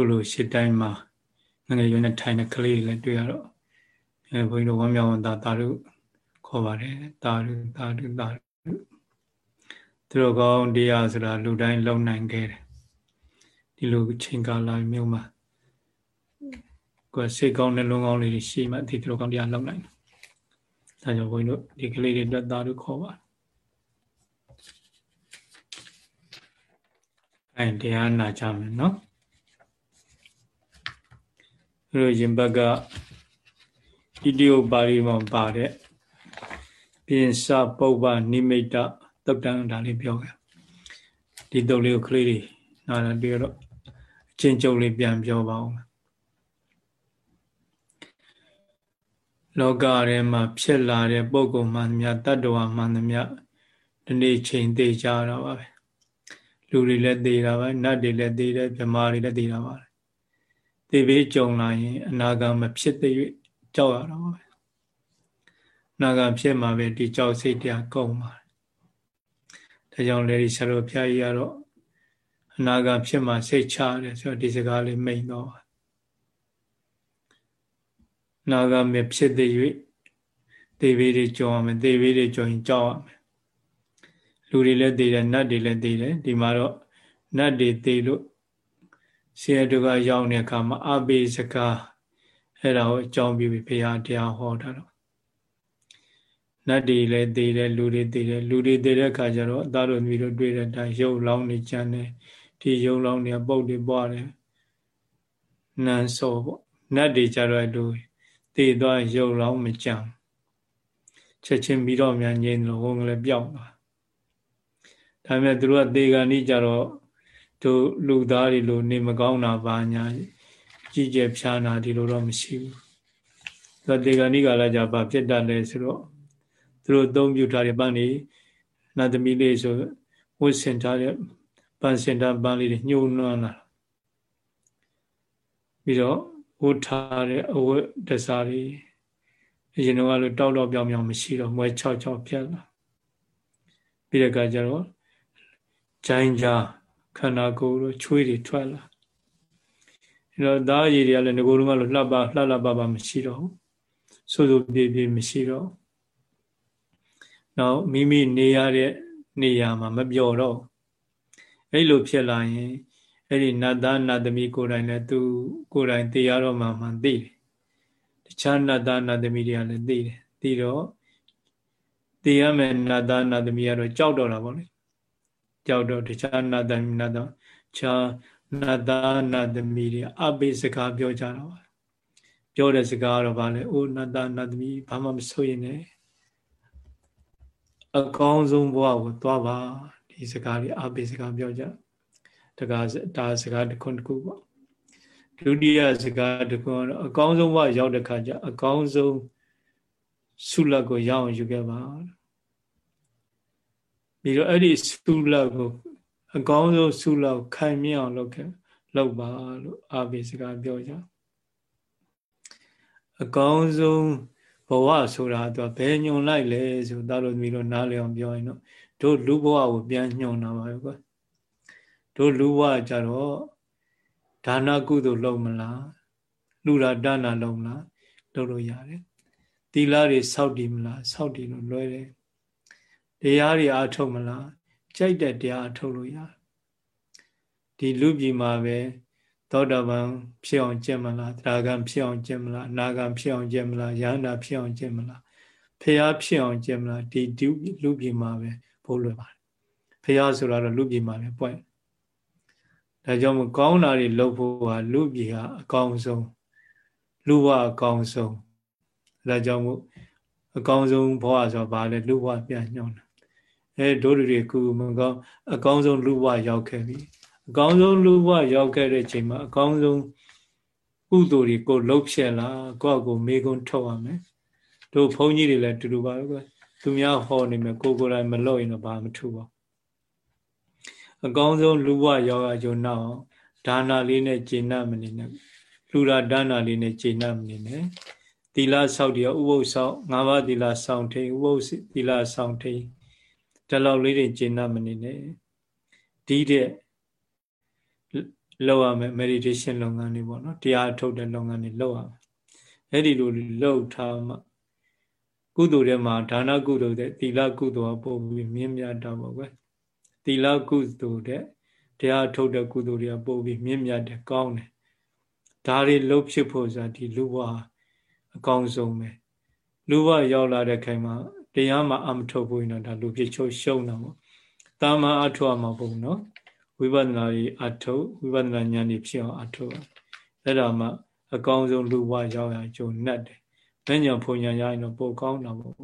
ခုလိုရှစ်တိုင်းမှာငငယ်ရွယ်နဲ့ထိုင်တဲ့ကလေးတွေလည်းတွေ့ရတော့အဲဘုန်းကြီးတို့ဝမ်းမြောက်ဝန်သာတာတို့ခေါ်ပါတယ်တာတို့တာတို့တာတို့သူတို့ကောင်းတရားဆိုတာလူတိုင်းလုံနိုင်ခဲ့တယ်ဒီလိုချိန်ကာလမျိုးမှာကိုယ်စိတ်ကောင်းနှလုံးကောင်းလေးရှိမှဒီသူတို့ကောင်းတရားလုံနိုင်တယ်ဒါကြောင့်ဘုန်းကြီးတို့ဒီကလေးတွေအတွက်တာတို့ခေါ်ပါအဲတရားနာကြမယ်နော် အဲလိုရင်ဘက်ကဣတိယပါဠိမှာပါတဲ့ပြင်စပုပ္ပနိမိတ်တုတ်တန်ဒါလေးပြောခဲ့ဒီတုတ်လေးကိုကလေးတွေနားပြီးတော့အချင်းချုပ်လေးပြန်ပြောပါဦးလောကထဲမှာဖြစ်လာတဲ့ပုံကုမှန်သမျှတတ္တဝါမှန်သမျှဒီနေ့ချိန်သေးကြတာပါပဲလူတွေလည်းသေးတာပဲနတ်တွေလည်းသေးတယ်မြမာတွေလည်းသေးတာပါ သေဘေးကြုံလာရင် အနာဂတ်မဖြစ်သေး၍ကြောက်ရတာပါပဲနာဂတ်ဖြစ်မှာပဲဒီကြောက်စိတ်တရားကုန်ပါတယ်ဒါကြောင့်လေဒီဆရာတော်ဘုရားကြီးကတော့အနာဂတ်ဖြစ်မှာစိတ်ချတယ်ဆိုတော့ဒီစကားလေးမိန်တော့နာဂတ်မဖြစ်သေး၍သေဘေးတွေကြုံရမယ်သေဘေးတွေကြုံရင်ကြောက်ရမယ်လူတွေလည်းသေတယ်နတ်တွေလည်းသေတယ်ဒီမှာတော့နတ်တွေသေလို့ ဆရာတို့ကရောက်တဲ့အခါမှာအဘိစကားအဲ့ဒါကိုအကြောင်းပြုပြီးဘုရားတရားဟောတာတော့နတ်တွေလည်းသေတယ်လူတွေသေတယ်လူတွေသေတဲ့အခါကျတော့အသားတို့မျိုးတို့တွေ့တဲ့အတိုင်းရုပ်လောင်းနေကြတယ်ဒီရုပ်လောင်းနေပုတ်တွေပွားတယ်နန်းစောပေါ့နတ်တွေကြတော့လူသေသွားရုပ်လောင်းမကြံချက်ချင်းပြီးတော့မြန်ငြိမ်းလို့ဟိုကလေးပြောက်သွားဒါပေမဲ့သူတို့ကသေကန်ဤကြတော့ တို့လူသားတွေလိုနေမကောင်းတာပါညာကြီးကျယ်ဖြားနာဒီလိုတော့မရှိဘူး။ဒါတေဂဏိကလည်းじゃဘာဖြစ်တတ်လဲဆိုတော့သူတို့သုံးပြုထားတဲ့ပန်းနေနတ်သမီးလေးဆိုဝတ်ဆင်ထားတဲ့ပန်းစင်တာပန်းလေးတွေညှိုးနွမ်းလာပြီးတော့ဝတ်ထားတဲ့အဝတ်တစားတွေအရင်တော့လို့တောက်တော့ပြောင်ပြောင်မရှိတော့မွဲ6 6ပြက်လာပြီးတဲ့အခါကျတော့ဂျိုင်းကြား ခန္ဓာကိုယ်တို့ချွေးတွေထွက်လာအဲတော့သားရည်တွေကလည်းငကိုယ်လုံးကလို့လှပလှလှပပမရှိတော့ဘူးစိုးစိုးပြေးပြေးမရှိတော့နောက်မိမိနေရတဲ့နေရာမှာမပြောတော့အဲ့လိုဖြစ်လာရင်အဲ့ဒီနတ်သားနတ်သမီးကိုယ်တိုင်လည်းသူကိုယ်တိုင်သိရတော့မှမှန်သိတယ်တခြားနတ်သားနတ်သမီးတွေကလည်းသိတယ်သိတော့သိရမယ်နတ်သားနတ်သမီးကတော့ကြောက်တော့တာပေါ့လေ ကြောက်တော့တခြားနတ်သမီးနတ်သားခြားနတ်သားနတ်သမီးတွေအပိစကားပြောကြတာပါပြောတဲ့စကားတော့ဗာလဲအိုးနတ်သားနတ်သမီးဘာမှမဆိုရင်လည်းအကောင်းဆုံးဘဝကိုသွားပါဒီစကားလေးအပိစကားပြောကြတကားဒါစကားတစ်ခုတစ်ခုပေါ့ဒုတိယစကားတစ်ခုကတော့အကောင်းဆုံးဘဝရောက်တဲ့ခါကျအကောင်းဆုံးဆုလတ်ကိုရအောင်ယူခဲ့ပါ ပြီးတော့အဲ့ဒီဆုလတ်ကိုအကောင်းဆုံးဆုလတ်ခိုင်မြဲအောင်လုပ်ခဲ့လုပ်ပါလို့အာဘိစကားပြောကြအကောင်းဆုံးဘဝဆိုတာသူကဘယ်ညွန်လိုက်လဲဆိုသားလို့သမီးတို့နားလည်အောင်ပြောရင်တော့တို့လူဘဝကိုပြန်ညွန်တာပါပဲကွာတို့လူဘဝကြတော့ဒါနကုသိုလ်လုပ်မလားလူရာဒါနလုပ်မလားလုပ်လို့ရတယ်သီလတွေစောင့်တည်မလားစောင့်တည်လို့လွယ်တယ် တရားတွေအားထုတ်မလားကြိုက်တဲ့တရားအားထုတ်လို့ရတယ်ဒီလူပြည်မှာပဲသောတာပန်ဖြစ်အောင်ကျင့်မလားသရဂံဖြစ်အောင်ကျင့်မလားအနာဂံဖြစ်အောင်ကျင့်မလားယန္တာဖြစ်အောင်ကျင့်မလားဖះဖြစ်အောင်ကျင့်မလားဒီလူပြည်မှာပဲဘိုးလွယ်ပါတယ်ဖះဆိုတာတော့လူပြည်မှာပဲပွင့်ဒါကြောင့်မကောင်းတာတွေလုပ်ဖို့ဟာလူပြည်ဟာအကောင်းဆုံးလူဘအကောင်းဆုံးဒါကြောင့်မို့အကောင်းဆုံးဘဝဆိုဘာလဲလူဘပြန်ညွှန်းတယ် အဲဒို့တွေကူမကောင်းအကောင်းဆုံးလူဘရောက်ခဲ့ပြီအကောင်းဆုံးလူဘရောက်ခဲ့တဲ့ချိန်မှာအကောင်းဆုံးကုသိုလ်တွေကိုလှုပ်ဖြစ်လာကိုယ့်ကိုမေကုန်းထုတ်ရမယ်တို့ဘုန်းကြီးတွေလည်းတူတူပါပဲသူများဟောနေမယ်ကိုကိုယ်တိုင်မလုပ်ရင်တော့ဘာမှမထူပါအကောင်းဆုံးလူဘရောက်ရကြုံတော့ဒါနာလေးနဲ့ဂျေနမနေနဲ့လူရာဒါနာလေးနဲ့ဂျေနမနေနဲ့သီလဆောက်တရားဥပုသ်ဆောက်၅ပါးသီလဆောင်ထိန်ဥပုသ်သီလဆောင်ထိန် ဒီလောက်လေးတွေဂျေနမနေနဲ့ဒီတဲ့လုပ်ရမယ် meditation လုပ်ငန်းတွေပေါ့နော်တရားထုတ်တဲ့လုပ်ငန်းတွေလုပ်ရမယ်အဲ့ဒီလိုလုပ်ထားမှကုသိုလ်ထဲမှာဒါနကုသိုလ်တဲ့သီလကုသိုလ်ကပို့ပြီးမြင့်မြတ်တာပေါ့ကွယ်သီလကုသိုလ်တဲ့တရားထုတ်တဲ့ကုသိုလ်တွေကပို့ပြီးမြင့်မြတ်တယ်ကောင်းတယ်ဒါတွေလှုပ်ဖြစ်ဖို့ဆိုတာဒီလူဘဝအကောင်းဆုံးပဲလူဘဝရောက်လာတဲ့ခိုင်မှာ တရားမှာအမထုတ်ဘူးနော်ဒါလူဖြစ်ချုပ်ရှုံးတာပေါ့တာမန်အထုတ်မှာပုံနော်ဝိပဿနာကြီးအထုတ်ဝိပဿနာဉာဏ်ကြီးဖြစ်အောင်အထုတ်အဲ့ဒါမှအကောင်းဆုံးလူဘဝရောက်ရကြုံနဲ့တယ်။ဉာဏ်ဖုန်ညာရရင်တော့ပိုကောင်းတာပေါ့။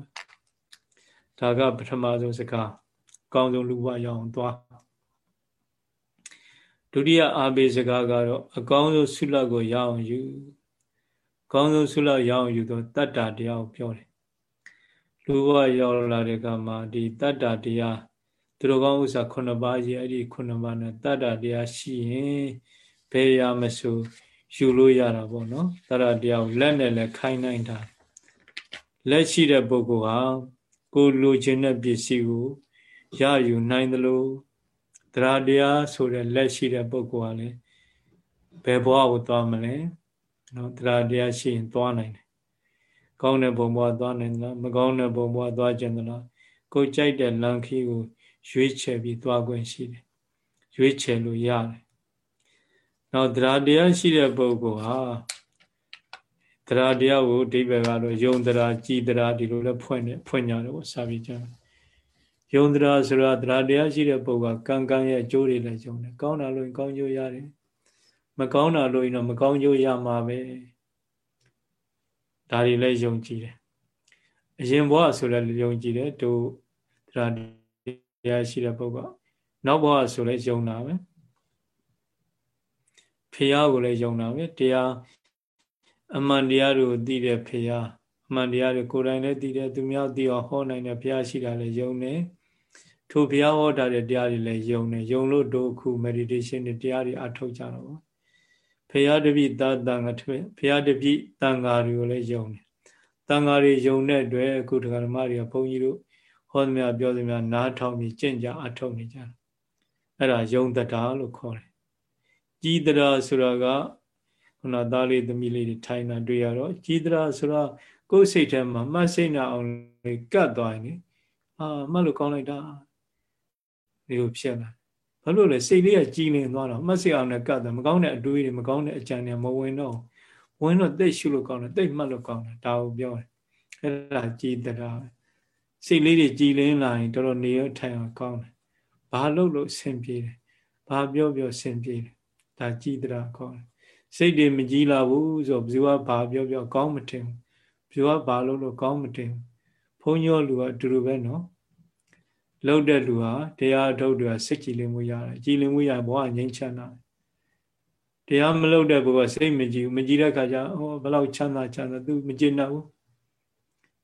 ဒါကပထမဆုံးစကားအကောင်းဆုံးလူဘဝရောက်အောင်သွား။ဒုတိယအာဘေစကားကတော့အကောင်းဆုံးဆုလတ်ကိုရအောင်ယူ။အကောင်းဆုံးဆုလတ်ရအောင်ယူတော့တတ္တာတရားကိုပြောတယ်။ လူဘဝရောက်လာတဲ့ကမှာဒီတတ္တာတရားသူတော်ကောင်းဥစ္စာ9ပါးကြီးအဲ့ဒီ9ပါးနဲ့တတ္တာတရားရှိရင်ဘယ်ရမဆိုယူလို့ရတာပေါ့နော်တရတရားကိုလက်နဲ့လည်းခိုင်းနိုင်တာလက်ရှိတဲ့ပုဂ္ဂိုလ်ဟာကိုလိုချင်တဲ့ပစ္စည်းကိုရယူနိုင်သလိုတရားတရားဆိုတဲ့လက်ရှိတဲ့ပုဂ္ဂိုလ်ကလည်းဘယ်ဘဝကိုသွားမလဲနော်တရားတရားရှိရင်သွားနိုင်တယ် ကောင်းတဲ့ဘုံဘဝသွားနိုင်သလားမကောင်းတဲ့ဘုံဘဝသွားကျင်သလားကိုကြိုက်တဲ့လမ်းခီးကိုရွေးချယ်ပြီးသွားခွင့်ရှိတယ်ရွေးချယ်လို့ရတယ်နောက်တရားတရားရှိတဲ့ပုဂ္ဂိုလ်ဟာတရားတရားကိုအဓိပ္ပာယ်ကတော့ယုံတရားကြည်တရားဒီလိုလဲဖွင့်နေဖွင့်ကြတယ်ပေါ့စာပေကျမ်းယုံတရားဆိုတာတရားတရားရှိတဲ့ပုဂ္ဂိုလ်ကကံကံရဲ့အကျိုးတွေလည်းယုံတယ်ကောင်းတာလို့ကောင်းကျိုးရတယ်မကောင်းတာလို့ရင်တော့မကောင်းကျိုးရမှာပဲ ဒါတွေလည်းယုံကြည်တယ်အရင်ဘဝဆိုလည်းယုံကြည်တယ်တို့တရားတရားရှိတဲ့ပုဂ္ဂိုလ်နောက်ဘဝဆိုလည်းယုံတာပဲဖះကိုလည်းယုံတာပဲတရားအမှန်တရားကိုသိတဲ့ဖះအမှန်တရားတွေကိုယ်တိုင်လည်းသိတယ်သူများသိအောင်ဟောနိုင်တဲ့ဖះရှိတာလည်းယုံတယ်ထိုဖះဟောတာတဲ့တရားတွေလည်းယုံတယ်ယုံလို့တို့ခု meditation တွေတရားတွေအထောက်ကြတော့ ဗောဖះတပိသာတန်ခါထွေဖះတပိတန်ခါတွေကိုလည်းယုံတယ်တန်ခါတွေယုံတဲ့အတွက်အခုဒကာဓမ္မတွေကဘုန်းကြီးတို့ဟောသမျှပြောသမျှနားထောင်ပြီးကြင့်ကြအထောက်နေကြတယ်အဲ့ဒါယုံတတာလို့ခေါ်တယ်ကြီးတရာဆိုတာကခုနသားလေးသမီးလေးတွေထိုင်တာတွေ့ရတော့ကြီးတရာဆိုတာကိုယ်စိတ်ထဲမှာမှတ်စိတ်နာအောင်လေးကတ်သွားရင်လေအာမှတ်လို့ကောင်းလိုက်တာဒီလိုဖြစ်လာ ဘာလို့လဲစိတ်လေးကကြည်လင်သွားတော့မှတ်စိတ်အောင်နဲ့ကတ်တယ်မကောင်းတဲ့အတွေးတွေမကောင်းတဲ့အကြံတွေမဝင်တော့ဝင်တော့တိတ်ရှုလို့ကောင်းတယ်တိတ်မှတ်လို့ကောင်းတယ်ဒါကိုပြောတယ်အဲ့ဒါကြီးတရာစိတ်လေးတွေကြည်လင်လာရင်တော်တော်နေရထိုင်အောင်ကောင်းတယ်ဘာလို့လို့ဆင်ပြေတယ်ဘာပြောပြောဆင်ပြေတယ်ဒါကြည်တရာခေါ်တယ်စိတ်တွေမကြည်လာဘူးဆိုဘယ်သူကဘာပြောပြောကောင်းမထင်ဘူးဘယ်သူကဘာလို့လို့ကောင်းမထင်ဘုန်းကြီးလူကအတူတူပဲနော် လှုပ်တဲ့လူဟာတရားထုတ်တွေကစိတ်ကြည်လင်မှုရတယ်ကြည်လင်မှုရဘဝငြိမ်းချမ်းတာတရားမလှုပ်တဲ့ဘုရားစိတ်မကြည်ဘူးမကြည်တဲ့ခါကျဟောဘလောက်ချမ်းသာချမ်းသာ तू မကြည်နိုင်ဘူး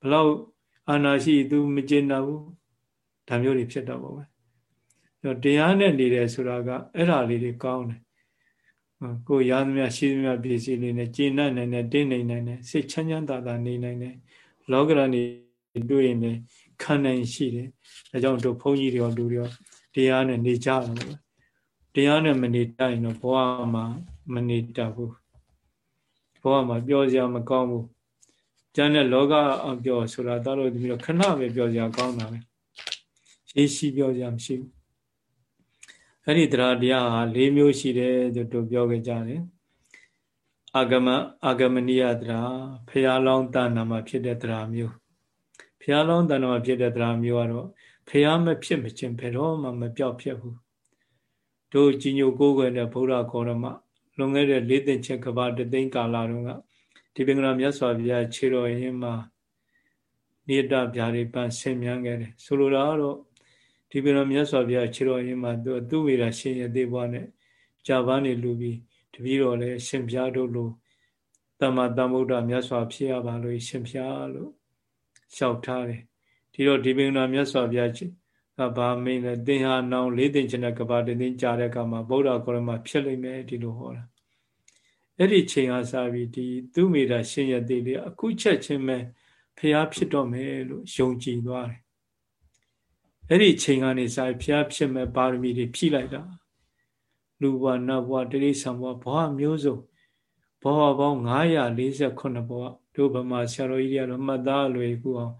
ဘလောက်အာနာရှိ तू မကြည်နိုင်ဘူးဒါမျိုးတွေဖြစ်တော့ပါပဲတရားနဲ့နေတယ်ဆိုတာကအဲ့ဓာလေးတွေကောင်းတယ်ကိုရသမျှရှိသမျှပစ္စည်းလေးနဲ့ကျေနပ်နိုင်တယ်တင်းနိုင်နိုင်တယ်စိတ်ချမ်းချမ်းသာသာနေနိုင်တယ်လောကရဏီတွေ့ရင်လည်း ခံနိုင်ရှိတယ်ဒါကြောင့်တို့ဘုန်းကြီးတွေရောလူတွေရောတရားနဲ့နေကြတယ်လို့တရားနဲ့မနေတိုင်းတော့ဘဝမှာမနေတတ်ဘူးဘဝမှာပြောစရာမကောင်းဘူးကျန်တဲ့လောကအပြောဆိုတာတော်လို့ဒီလိုခဏပဲပြောစရာကောင်းတာပဲရေးရှိပြောစရာမရှိဘူးအဲ့ဒီတရားတရားဟာ၄မျိုးရှိတယ်တို့ပြောခဲ့ကြတယ်အာဂမအာဂမနိယတရားဖရာလောင်းတဏ္ဍာမှာဖြစ်တဲ့တရားမျိုး ဖရာလောင်းတဏ္ဍာမှာဖြစ်တဲ့တရားမျိုးကတော့ဖရာမဖြစ်မချင်းဘယ်တော့မှမပြောက်ဖြစ်ဘူးတို့ကြီးညိုကိုးကွယ်တဲ့ဗုဒ္ဓကောရမလွန်ခဲ့တဲ့၄သိန်းချက်ကဘာတသိန်းကာလတုန်းကဒီပင်္ဂလာမြတ်စွာဘုရားခြေတော်ရင်မှာနိတဗျာရိပန်ဆင်မြန်းခဲ့တယ်ဆိုလိုတာကတော့ဒီပြတော်မြတ်စွာဘုရားခြေတော်ရင်းမှာသူသူဝေရာရှင်ရသေးဘွားနဲ့ကြာပန်းနေလူပြီးတပည့်တော်လည်းရှင်ဘုရားတို့လိုတမ္မာတမ္ဗုဒ္ဓမြတ်စွာဖြစ်ရပါလို့ရှင်ဘုရားလို့ လျှောက်ထားတယ်ဒီတော့ဒီပင်တော်မြတ်စွာဘုရားကဘာမင်းလဲသင်ဟာနောင်လေးသိင်ချင်တဲ့ကဘာတင်သိကြားတဲ့အခါမှာဗုဒ္ဓကောရမဖြစ်လိမ့်မယ်ဒီလိုဟောတာအဲ့ဒီချိန်ကစပြီးဒီသူမိတာရှင်ရသေးလေးအခုချက်ချင်းပဲဖះဖြစ်တော့မယ်လို့ယုံကြည်သွားတယ်အဲ့ဒီချိန်ကနေစာဖျားဖြစ်မဲ့ပါရမီတွေဖြည့်လိုက်တာလူဘဝနတ်ဘဝတိရိစ္ဆာန်ဘဝဘဝမျိုးစုံဘဝပေါင်း948ဘဝ တို့ဗမာဆရာတော်ကြီးတွေကတော့မှတ်သားလွယ်ကူအောင်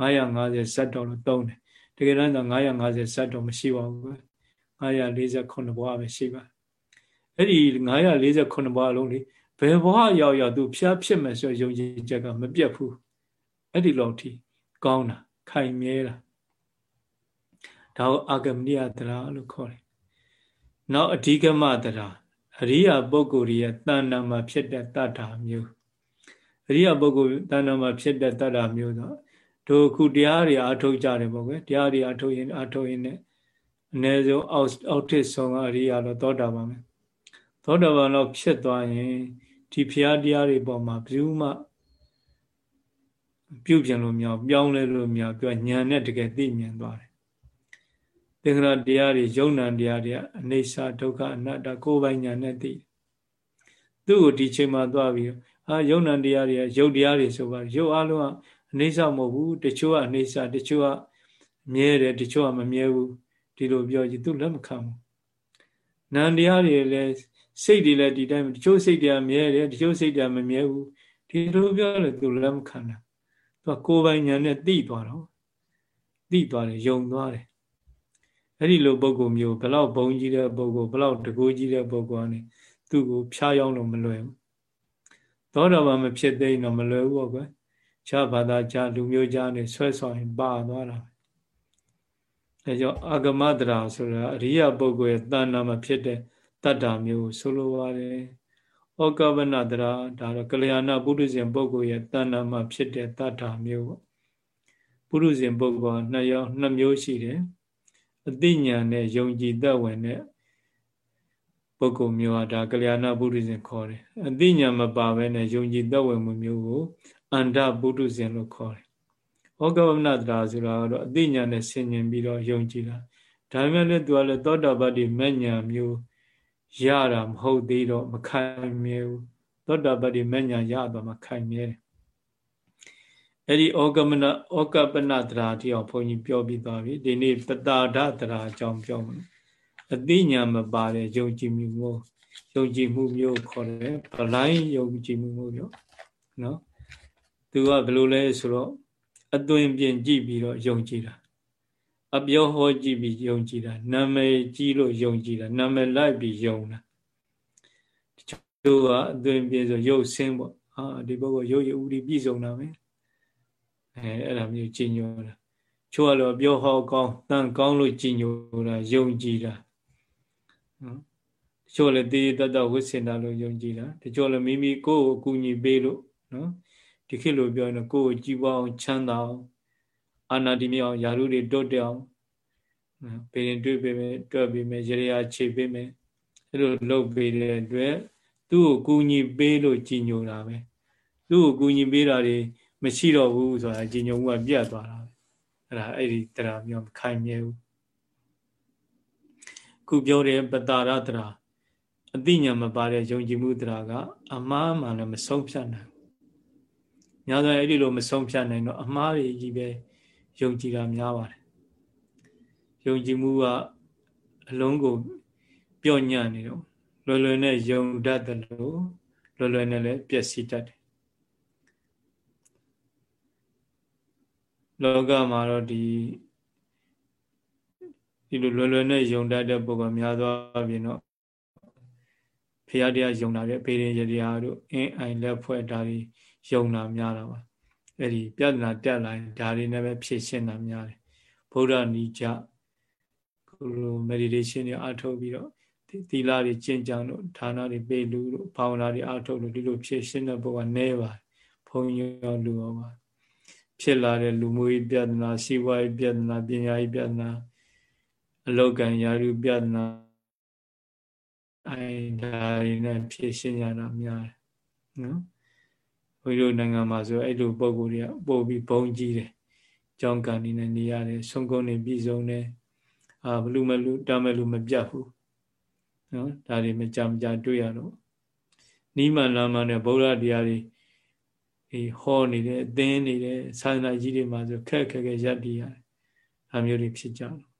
950ဇတ်တော်လို့သုံးတယ်တကယ်တမ်းတော့950ဇတ်တော်မရှိပါဘူး948ဘဝပဲရှိပါအဲ့ဒီ948ဘဝလုံးလေဘယ်ဘဝရောက်ရောက်သူဖျားဖြစ်မယ်ဆိုယုံကြည်ချက်ကမပြတ်ဘူးအဲ့ဒီလောက်ထိကောင်းတာခိုင်မြဲတာဒါကိုအာဂမနိယတရာလို့ခေါ်တယ်နောက်အဓိကမတရာအရိယာပုဂ္ဂိုလ်ရဲ့တဏ္ဍာမှာဖြစ်တဲ့တတ္တာမျိုး အရိယာပုဂ္ဂိုလ်တဏ္ဍာမှာဖြစ်တဲ့တတ္တာမျိုးတော့တို့ခုတရားတွေအထုတ်ကြတယ်ပေါ့ကွယ်တရားတွေအထုတ်ရင်အထုတ်ရင်လည်းအ ਨੇ ဆုံးအောက်အောက်ထစ်ဆုံးအရိယာတော့သောတာပန်ပဲသောတာပန်တော့ဖြစ်သွားရင်ဒီဖျားတရားတွေပေါ်မှာဘယ်သူမှပြုတ်ပြန်လို့မရပြောင်းလဲလို့မရပြောညံနဲ့တကယ်သိမြင်သွားတယ်သင်္ခါရတရားတွေယုံနံတရားတွေအနေစာဒုက္ခအနတ္တကိုယ်ပိုင်ညာနဲ့သိသူ့ကိုဒီချိန်မှာသွားပြီး အာယုံနံတရားတွေရုပ်တရားတွေဆိုပါရုပ်အလုံးကအနေစာမဟုတ်ဘူးတချို့ကအနေစာတချို့ကမြဲတယ်တချို့ကမမြဲဘူးဒီလိုပြောကြည့်သူလက်မခံဘူးနံတရားတွေလည်းစိတ်တွေလည်းဒီတိုင်းတချို့စိတ်တွေကမြဲတယ်တချို့စိတ်တွေကမမြဲဘူးဒီလိုပြောလို့သူလက်မခံတာသူကကိုယ်ပိုင်ညာနဲ့သိသွားတော့သိသွားတယ်ယုံသွားတယ်အဲ့ဒီလိုပုံကုမျိုးဘလောက်ဘုံကြီးတဲ့ပုံကုဘလောက်တကူကြီးတဲ့ပုံကုကနေသူ့ကိုဖျားယောင်းလို့မလွယ်ဘူး သောတော်ဘာမဖြစ်သေးတော့မလွယ်ဘူးပေါ့ကွယ်ခြားဘာသာခြားလူမျိုးခြားနေဆွဲဆောင်ရင်ပါသွားတာအဲကြောင့်အာဂမတရာဆိုတာအရိယပုဂ္ဂိုလ်ရဲ့တဏ္ဍာမှာဖြစ်တဲ့တတ္တာမျိုးဆိုလိုပါတယ်ဩကဝနတရာဒါတော့ကလျာဏပုရိသေပုဂ္ဂိုလ်ရဲ့တဏ္ဍာမှာဖြစ်တဲ့တတ္တာမျိုးပေါ့ပုရိသေပုဂ္ဂိုလ်ကနှစ်ယောက်နှစ်မျိုးရှိတယ်အသိဉာဏ်နဲ့ယုံကြည်သက်ဝင်တဲ့ ပုဂ္ဂိုလ်မျိုးဟာဒါကလျာဏပုရိသေခေါ်တယ်အသိဉာဏ်မပါဘဲနဲ့ယုံကြည်သက်ဝင်မှုမျိုးကိုအန္တပုရိသေလို့ခေါ်တယ်ဩကဝမနတရာဆိုတာကတော့အသိဉာဏ်နဲ့ဆင်ញင်ပြီးတော့ယုံကြည်တာဒါပေမဲ့လည်းသူကလည်းသောတာပတ္တိမဉ္ဇဏ်မျိုးရတာမဟုတ်သေးတော့မခိုင်မြဲဘူးသောတာပတ္တိမဉ္ဇဏ်ရတော့မခိုင်မြဲတယ်အဲ့ဒီဩကမနဩကပနတရာတိအောင်ဘုန်းကြီးပြောပြီးသွားပြီဒီနေ့ပတာဒတရာအကြောင်းပြောမယ် အသိဉာဏ်မပါတဲ့ယုံကြည်မှုမျိုးယုံကြည်မှုမျိုးခေါ်တယ်ဗလိုင်းယုံကြည်မှုမျိုးပြောနော်သူကဘယ်လိုလဲဆိုတော့အသွင်ပြင်ကြည့်ပြီးတော့ယုံကြည်တာအပြောဟောကြည့်ပြီးယုံကြည်တာနာမည်ကြီးလို့ယုံကြည်တာနာမည်လိုက်ပြီးယုံတာတချို့ကအသွင်ပြင်ဆိုရုပ်ဆင်းပေါ့ဟာဒီဘုကရုပ်ရည်ဥဒိပြည့်စုံတာပဲအဲအဲ့ဒါမျိုးကြည်ညိုတာချို့ကတော့ပြောဟောကောင်းတန်ကောင်းလို့ကြည်ညိုတာယုံကြည်တာ နော်တချို့လည်းတေးတတဝိစင်တာလို့ယုံကြည်တာတချို့လည်းမိမိကိုယ့်ကိုအကူအညီပေးလို့နော်ဒီခေတ်လိုပြောရင်ကိုယ့်ကိုကြည်ပွားအောင်ချမ်းသာအောင်အာနာတိမြောင်ယာရုတွေတွတ်တောင်ဘေးရင်တွေ့ပေးမယ်တွက်ပေးမယ်ရေရာခြေပေးမယ်အဲ့လိုလုပ်ပေးတဲ့အတွက်သူ့ကိုကူညီပေးလို့ကြည်ညိုတာပဲသူ့ကိုကူညီပေးတာတွေမရှိတော့ဘူးဆိုတာကြည်ညိုမှုကပြတ်သွားတာပဲအဲ့ဒါအဲ့ဒီတရားမျိုးခိုင်မြဲဘူး ခုပြောတဲ့ပတာရတရာအသိဉာဏ်မပါတဲ့ယုံကြည်မှုတရားကအမှားမှလည်းမဆုံးဖြတ်နိုင်။ညာဆိုအဲ့ဒီလိုမဆုံးဖြတ်နိုင်တော့အမှားတွေကြီးပဲယုံကြည်တာများပါတယ်။ယုံကြည်မှုကအလုံးကိုပြော့ညံ့နေတော့လွယ်လွယ်နဲ့ယုံတတ်တယ်လို့လွယ်လွယ်နဲ့လည်းပျက်စီးတတ်တယ်လောကမှာတော့ဒီ ဒီလိုလွယ်လွယ်နဲ့ယုံတတ်တဲ့ပုဂ္ဂိုလ်များသောအားဖြင့်တော့ဖရာတရားယုံတာတဲ့ပေရင်ရတရားတို့အင်းအိုင်လက်ဖွဲ့ဒါတွေယုံတာများတာပါအဲ့ဒီပြဿနာတက်လာရင်ဒါတွေနဲ့ပဲဖြည့်ရှင်းတာများတယ်ဗုဒ္ဓနိကြခုလို meditation တွေအထုတ်ပြီးတော့သီလတွေကျင့်ကြံလို့ဌာနတွေပေးလူလို့ဘာဝနာတွေအထုတ်လို့ဒီလိုဖြည့်ရှင်းတဲ့ဘုရားနဲပါဘုံရောလူရောပါဖြစ်လာတဲ့လူမှုရေးပြဿနာစီးပွားရေးပြဿနာပညာရေးပြဿနာ အလောကံယာရုပြဿနာအဲဒါတွေနဲ့ဖြည့်ရှင်းရတာများတယ်နော်ဘုရားနိုင်ငံမှာဆိုအဲ့လိုပုံကိုယ်တွေကပို့ပြီးဘုံကြီးတယ်ကြောင်းကန်နေနဲ့နေရတယ်ဆုံးကုန်းနေပြည်စုံတယ်အာဘလူမလူတာမလူမပြတ်ဘူးနော်ဒါတွေမကြမကြတွေ့ရတော့နိမလာမနဲ့ဗုဒ္ဓတရားတွေဒီဟောနေတယ်အသင်းနေတယ်သာသနာကြီးတွေမှာဆိုခက်ခက်ခက်ရပ်တည်ရတယ်ဒါမျိုးတွေဖြစ်ကြတယ်တ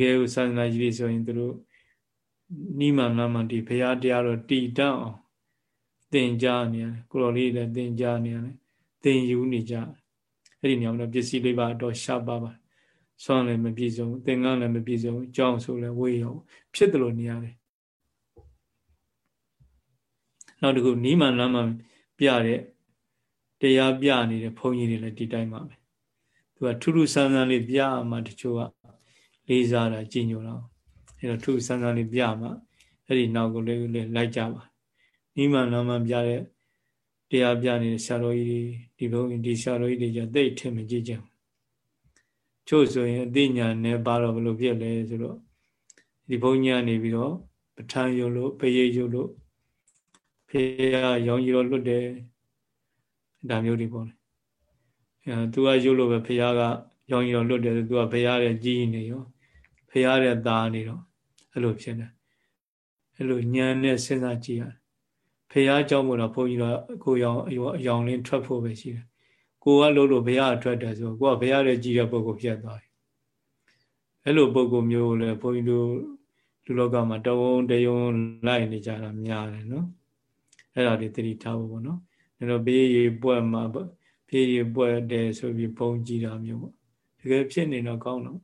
ကယ်ကိုသာသနာကြီးတွေဆိုရင်တို့နိမန်လမ်းမှဒီဘုရားတရားတော့တည်တတ်အောင်သင်ကြားနေရတယ်ကိုတော်လေးလည်းသင်ကြားနေရတယ်သင်ယူနေကြအဲ့ဒီနေရာမှာပစ္စည်းလေးပါတော့ရှားပါပါဆွမ်းလည်းမပြည့်စုံသင်္ကန်းလည်းမပြည့်စုံကြောင်းဆိုလည်းဝေးရောဖြစ်တယ်လို့နေရတယ်နောက်တစ်ခုနီးမှန်လမ်းမှပြတဲ့တရားပြနေတဲ့ဘုန်းကြီးတွေလည်းဒီတိုင်းပါပဲသူကထူးထူးဆန်းဆန်းလေးပြမှတချို့က လေးစားတာကြည်ညိုတော့အဲတော့ထူးဆန်းဆန်းလေးပြမှအဲ့ဒီနောက်ကိုလေးလေးလိုက်ကြပါနီးမှန်လမ်းမှပြတဲ့တရားပြနေတဲ့ဆရာတော်ကြီးဒီဘုန်းကြီးဒီဆရာတော်ကြီးတွေကြသိထင်မကြည့်ကြချို့ဆိုရင်အသိဉာဏ်နဲ့ပါတော့ဘယ်လိုဖြစ်လဲဆိုတော့ဒီဘုန်းကြီးကနေပြီးတော့ပဋ္ဌာန်းယုတ်လို့ပရိယုတ်လို့ဖေရရောင်ကြီးတော့လွတ်တယ်ဒါမျိုးတွေပေါ့လေအဲသူကရုပ်လို့ပဲဖေရကရောင်ကြီးတော့လွတ်တယ်သူကဖေရတဲ့ကြီးနေရော ဖရားတဲ့သားနေတော့အဲ့လိုဖြစ်နေအဲ့လိုညံနဲ့စဉ်းစားကြည့်ရဖရားကြောင့်မို့တော့ဘုန်းကြီးတော့ကိုရောင်အယောင်လင်းထွက်ဖို့ပဲရှိတယ်ကိုကလို့လို့ဘုရားထွက်တယ်ဆိုကိုကဘုရားရဲ့ကြည်တဲ့ပုံကိုပြတ်သွားတယ်အဲ့လိုပုံကိုမျိုးလည်းဘုန်းကြီးတို့လူလောကမှာတဝုံတယုံလိုက်နေကြတာများတယ်နော်အဲ့ဒါတွေသတိထားဖို့ပေါ့နော်ဒါတော့ဘေးရေပွက်မှာဘေးရေပွက်တယ်ဆိုပြီးဘုံကြည်တာမျိုးပေါ့တကယ်ဖြစ်နေတော့ကောင်းတော့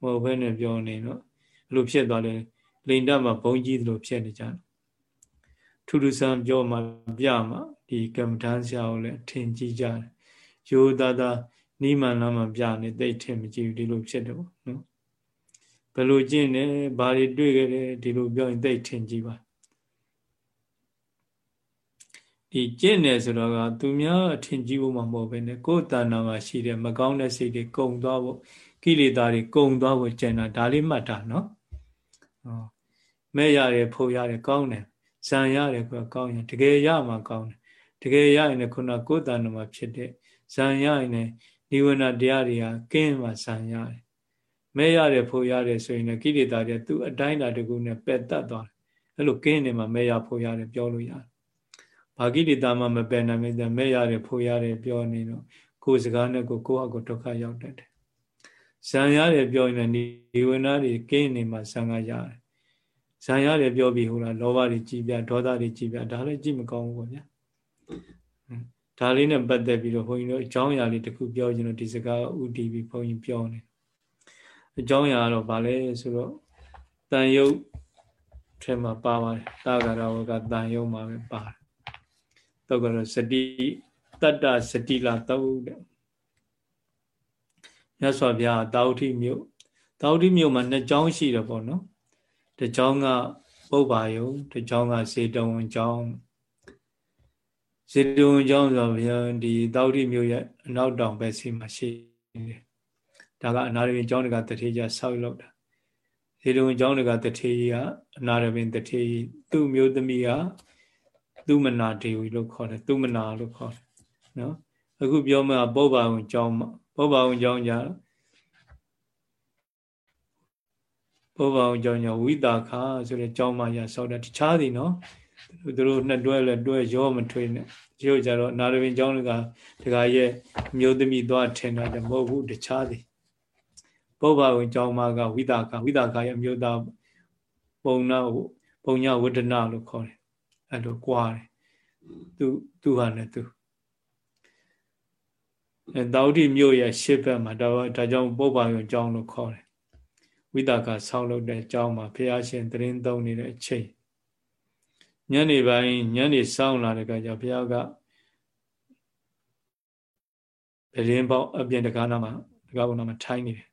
မဟုတ်ဘဲနဲ့ပြောနေတော့ဘလို့ဖြစ်သွားလဲလိန်တက်မှာဘုံကြီးသလိုဖြစ်နေကြတယ်ထူးထူးဆန်းပြောမှပြမှဒီကမ္မဋ္ဌာန်းဆရာကိုလည်းထင်ကြည့်ကြတယ်ရိုးသားသားနိမန်လာမှပြနေသိထင်မကြည့်ဘူးဒီလိုဖြစ်တယ်ပေါ့နော်ဘယ်လိုကျင့်နေဘာတွေတွေ့ခဲ့တယ်ဒီလိုပြောရင်သိထင်ကြည့်ပါဒီကျင့်နေဆိုတော့ကသူများအထင်ကြီးဖို့မှမဟုတ်ဘဲနဲ့ကိုယ်တဏ္ဍာမှာရှိတဲ့မကောင်းတဲ့စိတ်တွေကုံသွားဖို့ ကိလေသာတွေကုံသွားဖို့ကျင့်တာဒါလေးမှတ်တာနော်ဟောမဲ့ရတယ်ဖို့ရတယ်ကောင်းတယ်ဇံရတယ်ကကောင်းရင်တကယ်ရမှာကောင်းတယ်တကယ်ရရင်လည်းခုနကိုယ်တဏ္ဍာမှာဖြစ်တဲ့ဇံရရင်လည်းနိဝရဏတရားတွေကကင်းမှဇံရတယ်မဲ့ရတယ်ဖို့ရတယ်ဆိုရင်လည်းကိလေသာတွေသူ့အတိုင်းတာတကူနဲ့ပယ်တတ်သွားတယ်အဲ့လိုကင်းနေမှာမဲ့ရဖို့ရတယ်ပြောလို့ရတယ်ဘာကိလေသာမှမပယ်နိုင်မဲ့မဲ့ရတယ်ဖို့ရတယ်ပြောနေတော့ကိုယ်စကားနဲ့ကိုကိုယ့်အကိုဒုက္ခရောက်တတ်တယ် ဇံရတယ်ပြောရင်လည်းဒီဝိနာတွေကင်းနေမှာဇံကရတယ်ဇံရတယ်ပြောပြီးဟိုလားလောဘတွေကြည်ပြဒေါသတွေကြည်ပြဒါလည်းကြည့်မကောင်းဘူးပေါ့ဗျာဒါလေးနဲ့ပတ်သက်ပြီးတော့ဘုန်းကြီးတို့အကြောင်းအရာလေးတစ်ခုပြောချင်လို့ဒီစကားဥတီပြီးဘုန်းကြီးပြောနေအကြောင်းအရာကတော့ဗာလဲဆိုတော့တန်ယုတ်ထဲမှာပါပါတယ်တာဂရဝကတန်ယုတ်မှာပဲပါတယ်တော့ကတော့စတိတတ္တစတိလာတုတ်တဲ့ မြတ်စွာဘုရားတာဝတိမြို့တာဝတိမြို့မှာနှစ်ကျောင်းရှိတယ်ပေါ့နော်တစ်ကျောင်းကပုဗ္ဗာယုံတစ်ကျောင်းကစေတဝန်ကျောင်းစေတဝန်ကျောင်းဆိုတော့ဘုရားဒီတာဝတိမြို့ရဲ့အနောက်တောင်ဘက်စီမှာရှိတယ်ဒါကအနာရပင်ကျောင်းတကတထေကြီးဆောက်လောက်တာစေတဝန်ကျောင်းတကတထေကြီးကအနာရပင်တထေကြီးသူ့မျိုးသမီးကသူမနာဒေဝီလို့ခေါ်တယ်သူမနာလို့ခေါ်တယ်နော်အခုပြောမှာပုဗ္ဗာဝင်ကျောင်းမှာ ပုဗ္ဗာဝင်ကျောင်းကြပုဗ္ဗာဝင်ကျောင်းညဝိတာခာဆိုတဲ့ကျောင်းမှာရဆောက်တယ်တခြားသည်နော်သူတို့နှစ်တွဲလဲတွဲရောမထွေးနဲ့ရုပ်ကြတော့နာရဝင်းကျောင်းကတခါရဲ့မျိုးသမီးသွားထင်တာတမဟုတ်ဘူးတခြားသည်ပုဗ္ဗာဝင်ကျောင်းမှာကဝိတာခဝိတာခရဲ့မျိုးသားပုံနာပုံညဝဒနာလို့ခေါ်တယ်အဲ့လိုကြွားတယ်သူသူဟာနဲ့သူ အဲတောတိမြို့ရဲ့ရှေ့ဘက်မှာဒါဒါကြောင့်ပုပ္ပါယုံကျောင်းလို့ခေါ်တယ်ဝိတာကဆောင်းလုပ်တဲ့ကျောင်းမှာဘုရားရှင်တရင်သုံးနေတဲ့အချိန်ညနေပိုင်းညနေစောင်းလာတဲ့အခါကျဘုရားကပရင်ပေါက်အပြင်တကားနာမှာတကားဘုံနာမှာထိုင်းနေတယ်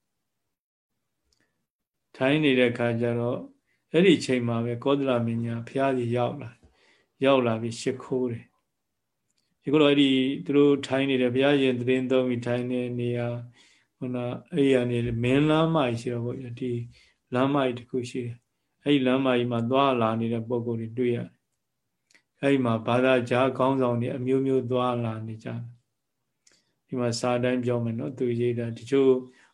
ထိုင်းနေတဲ့အခါကျတော့အဲ့ဒီချိန်မှာပဲကောသလမင်းကြီးဘုရားကြီးရောက်လာရောက်လာပြီးရှ िख ိုးတယ် ဒီကတော့အဲ့ဒီသူတို့ထိုင်းနေတယ်ဘုရားရှင်သတင်းသုံးပြီးထိုင်းနေနေရဟိုနာအဲ့ရနေမင်းလမ်းမကြီးရှိတော့ဗောဒီလမ်းမကြီးတစ်ခုရှိတယ်အဲ့ဒီလမ်းမကြီးမှာသွားလာနေတဲ့ပုံကိုယ်တွေတွေ့ရတယ်အဲ့ဒီမှာဘာသာကြားကောင်းဆောင်တွေအမျိုးမျိုးသွားလာနေကြတယ်ဒီမှာစာတိုင်းပြောမယ်နော်သူရေးတာတချို့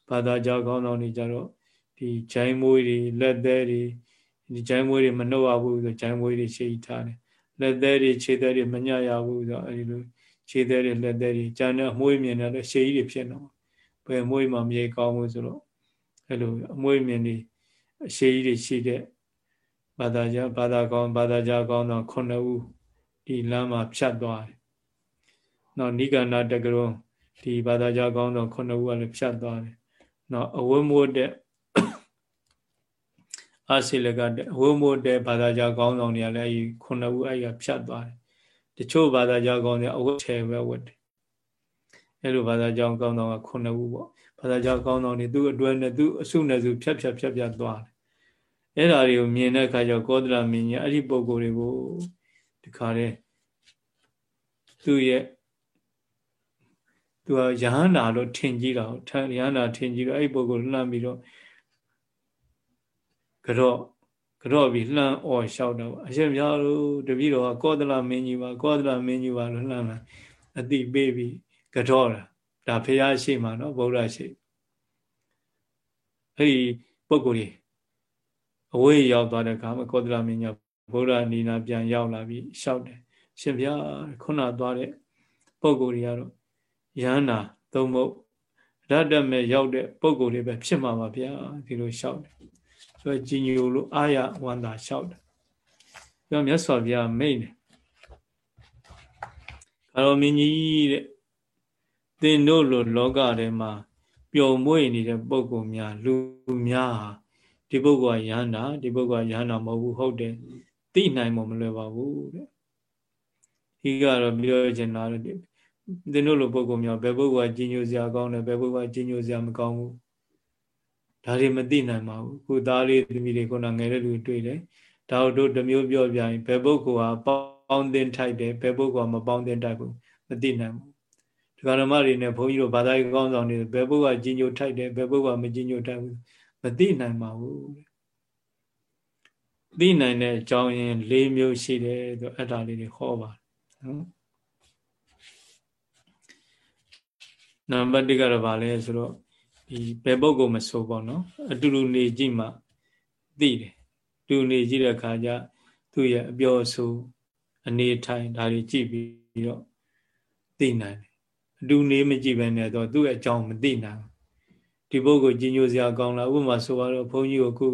ဘာသာကြားကောင်းဆောင်တွေကြတော့ဒီဂျိုင်းမွေးတွေလက်သေးတွေဒီဂျိုင်းမွေးတွေမနှုတ်ရဘူးဆိုဂျိုင်းမွေးတွေရှိထားတယ် လက်သေးတွေခြေသေးတွေမညရဘူးဆိုအဲဒီလိုခြေသေးတွေလက်သေးတွေကြံတဲ့အမွှေးမြင်တယ်လည်းရှေးကြီးတွေဖြစ်တော့ဘယ်အမွှေးမှမရေကောင်းဘူးဆိုတော့အဲလိုအမွှေးမြင်တွေအရှေးကြီးတွေရှိတဲ့ဘာသာကြဘာသာကောင်းဘာသာကြကောင်းတော့9ဦးဒီလမ်းမှာဖြတ်သွားတယ်။နောက်နိကန္ဒတကရုံဒီဘာသာကြကောင်းတော့9ဦးကလည်းဖြတ်သွားတယ်။နောက်အဝိမိုးတဲ့ အာစီလကအဝိမိုးတဲ့ဘာသာကြကောင်းဆောင်တွေကလည်းအဲဒီ9ဦးအဲ့ရဖြတ်သွားတယ်။တချို့ဘာသာကြကောင်းတွေအဝတ်ချယ်ပဲဝတ်တယ်။အဲ့လိုဘာသာကြောင်းကောင်းဆောင်က9ဦးပေါ့။ဘာသာကြောင်းကောင်းဆောင်တွေသူ့အတွဲနဲ့သူ့အစုနဲ့စုဖြတ်ဖြတ်ဖြတ်ဖြတ်သွားတယ်။အဲ့ဓာတွေကိုမြင်တဲ့အခါကျကောသလမင်းကြီးအဲ့ဒီပုံကိုယ်တွေကိုဒီခါတဲ့သူ့ရဲ့သူကယဟန္တာလို့ထင်ကြည့်တာဟုတ်ယဟန္တာထင်ကြည့်တော့အဲ့ပုဂ္ဂိုလ်လှမ်းပြီးတော့ ကြော့ကြော့ပြီးလှမ်းអော်လျှောက်တော့အရှင်မြတ်တို့တပည့်တော်ကကောသလမင်းကြီးပါကောသလမင်းကြီးပါလို့လှမ်းလာအတိပေးပြီးကြော့တာဒါဖရာရှိမှာနော်ဗုဒ္ဓရှိအဲ့ဒီပုဂ္ဂိုလ်ကြီးအဝေးရောက်သွားတဲ့အခါမှာကောသလမင်းကြီးဗုဒ္ဓနီနာပြန်ရောက်လာပြီးလျှောက်တယ်ရှင်ဗျာခုနသွားတဲ့ပုံကိုယ်တွေကတော့ယန္နာသုံးဖို့ရတ္တမဲ့ရောက်တဲ့ပုံကိုယ်တွေပဲဖြစ်မှာပါဗျာဒီလိုလျှောက်တယ် ဆိုတော့ကြီးညိုလို့အာရဝန္တာလျှောက်တယ်ပြောမြတ်စွာဘုရားမိတ်တယ်ကာရောမင်းကြီးတဲ့သင်တို့လိုလောကထဲမှာပျော်မွေ့နေတဲ့ပုံကိုယ်များလူများဟာဒီပုဂ္ဂိုလ်ကယန္နာဒီပုဂ္ဂိုလ်ကယန္နာမဟုတ်ဘူးဟုတ်တယ်သိနိုင်မှမလွယ်ပါဘူးတဲ့ဒီကတော့ပြောချင်တာတော့သင်တို့လိုပုဂ္ဂိုလ်များဘယ်ပုဂ္ဂိုလ်ကကြီးညိုစရာကောင်းတယ်ဘယ်ပုဂ္ဂိုလ်ကကြီးညိုစရာမကောင်းဘူး ဒါတွေမသိနိုင်ပါဘူးခုသားလေးသမီးတွေခုနငယ်တဲ့လူတွေ့တယ်ဒါတို့တမျိုးပြောပြရင်ဘယ်ပုဂ္ဂိုလ်ကပေါင်းတင်ထိုက်တယ်ဘယ်ပုဂ္ဂိုလ်ကမပေါင်းတင်ထိုက်ဘူးမသိနိုင်ဘူးဒီကရမတွေနဲ့ဘုန်းကြီးတို့ဘာသာရေးကောင်းဆောင်တွေဘယ်ပုဂ္ဂိုလ်ကကြီးညိုထိုက်တယ်ဘယ်ပုဂ္ဂိုလ်ကမကြီးညိုထိုက်ဘူးမသိနိုင်ပါဘူးသိနိုင်တဲ့အကြောင်းရင်း၄မျိုးရှိတယ်ဆိုအဲ့ဒါလေးတွေဟောပါတယ်နော်နံပါတ်1ကတော့ဗာလဲဆိုတော့ ဒီဘယ်ပုဂ္ဂိုလ်မဆိုပေါ့နော်အတူတူနေကြည့်မှသိတယ်တူနေကြည့်တဲ့အခါကျသူ့ရဲ့အပြောအဆိုအနေထိုင်ဒါတွေကြည့်ပြီးတော့သိနိုင်တယ်အတူနေမကြည့်ဘဲနဲ့တော့သူ့ရဲ့အကြောင်းမသိနိုင်ဒီပုဂ္ဂိုလ်ကြီးညိုစရာကောင်းလားဥပမာဆိုတော့ဘုန်းကြီးကိုခု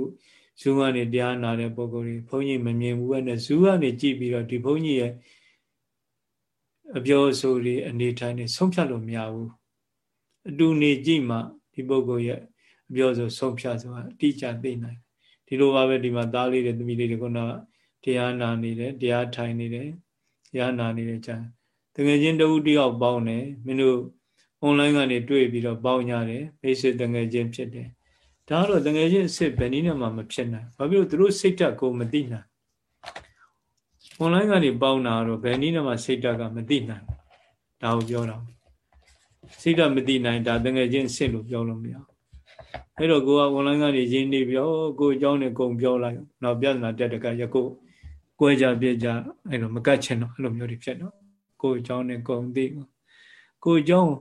ဇူးကနေတရားနာတဲ့ပုဂ္ဂိုလ်တွေဘုန်းကြီးမမြင်ဘူးပဲနဲ့ဇူးကနေကြည့်ပြီးတော့ဒီဘုန်းကြီးရဲ့အပြောအဆိုတွေအနေထိုင်နေဆုံးဖြတ်လို့မရဘူးအတူနေကြည့်မှ ဒီပုဂ္ဂိုလ်ရဲ့အပြောဆိုဆုံးဖြတ်ဆိုတာအတိအကျသိနိုင်ဒီလိုပါပဲဒီမှာသားလေးတွေသမီးလေးတွေကတော့တရားနာနေတယ်တရားထိုင်နေတယ်တရားနာနေတယ်ကြာတကယ်ချင်းတဦးတယောက်ပေါင်းတယ်မင်းတို့ online ကနေတွေ့ပြီးတော့ပေါင်းကြတယ်မိတ်ဆွေတကယ်ချင်းဖြစ်တယ်ဒါကတော့တကယ်ချင်းအစ်စ်ဘယ်နည်းနဲ့မှမဖြစ်နိုင်ဘာဖြစ်လို့သူတို့စိတ်ဓာတ်ကိုမသိနိုင် online ကနေပေါင်းတာတော့ဘယ်နည်းနဲ့မှစိတ်ဓာတ်ကမသိနိုင်ဒါကိုပြောတာ စိတ်ဓာတ်မသိနိုင်ဒါတကယ်ချင်းစစ်လို့ပြောလို့မရအဲ့တော့ကိုက online ကနေရင်းနေပြောကိုအကြောင်းနဲ့ကုံပြောလိုက်နောက်ပြဿနာတက်တကရကိုကွဲကြပြကြအဲ့လိုမကတ်ချင်တော့အဲ့လိုမျိုးတွေဖြစ်တော့ကိုအကြောင်းနဲ့ကုံသိကိုအကြောင်း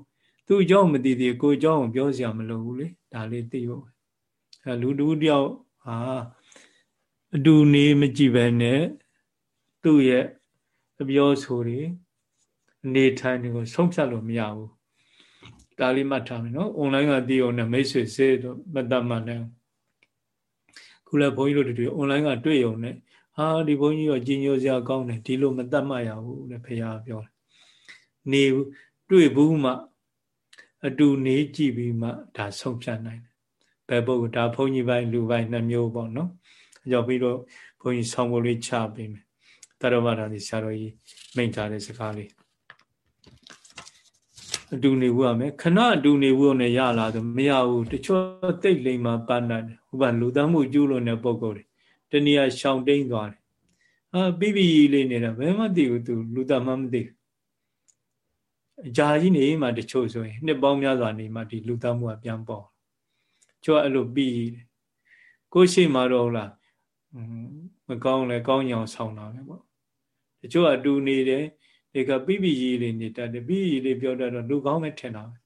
သူ့အကြောင်းမသိသေးကိုအကြောင်းကိုပြောစရာမလိုဘူးလေဒါလေးသိဖို့အဲလူတူတယောက်ဟာအတူနေမကြည့်ပဲနဲ့သူ့ရဲ့အပြောဆိုတွေအနေထိုင်တွေကိုဆုံးဖြတ်လို့မရဘူး ဒါလေးမှတ်ထားမယ်နော်။ online ကတည်အောင်နဲ့မိတ်ဆွေစေတော့မတတ်မှလည်းခုလည်းဘုန်းကြီးတို့တွေ online ကတွေ့ရုံနဲ့ဟာဒီဘုန်းကြီးရောကြီးညိုစရာကောင်းတယ်ဒီလိုမတတ်မှရဘူးတဲ့ဖရာပြောတယ်။နေတွေ့ဘူးမှအတူနေကြည့်ပြီးမှဒါဆုံးဖြတ်နိုင်တယ်။ဘယ်ပုဂ္ဂိုလ်ဒါဘုန်းကြီးပိုင်းလူပိုင်းနှမျိုးပေါ့နော်။အကြောင်းပြီးတော့ဘုန်းကြီးဆောင်းဖို့လေးချပေးမယ်။တရဝရဒီဆရာတော်ကြီးမိန့်ထားတဲ့စကားလေး အတူနေဘူးရမယ်ခဏအတူနေဘူးနဲ့ရလာဆိုမရဘူးတချို့တိတ်လိမ်မှာပန်းတယ်ဥပလူသားမှုကျူးလွန်တဲ့ပုံကိုယ်တွေတနည်းရှောင်တိန်သွားတယ်အာပြီးပြီးလေးနေတာဘယ်မှသိဘူးသူလူသားမှမသိဘူးအကြာကြီးနေမှတချို့ဆိုရင်နှစ်ပေါင်းများစွာနေမှဒီလူသားမှုကပြန်ပေါ်ချို့အဲ့လိုပြီးကိုရှိမှတော့ဟုတ်လားမကောင်းလဲကောင်းညောင်ဆောင်တာပဲပေါ့တချို့အတူနေတယ် ဒီကပိပိကြီးလေးနေတတ်တယ်ပိပိကြီးလေးပြောတတ်တော့လူကောင်းပဲထင်တာပဲ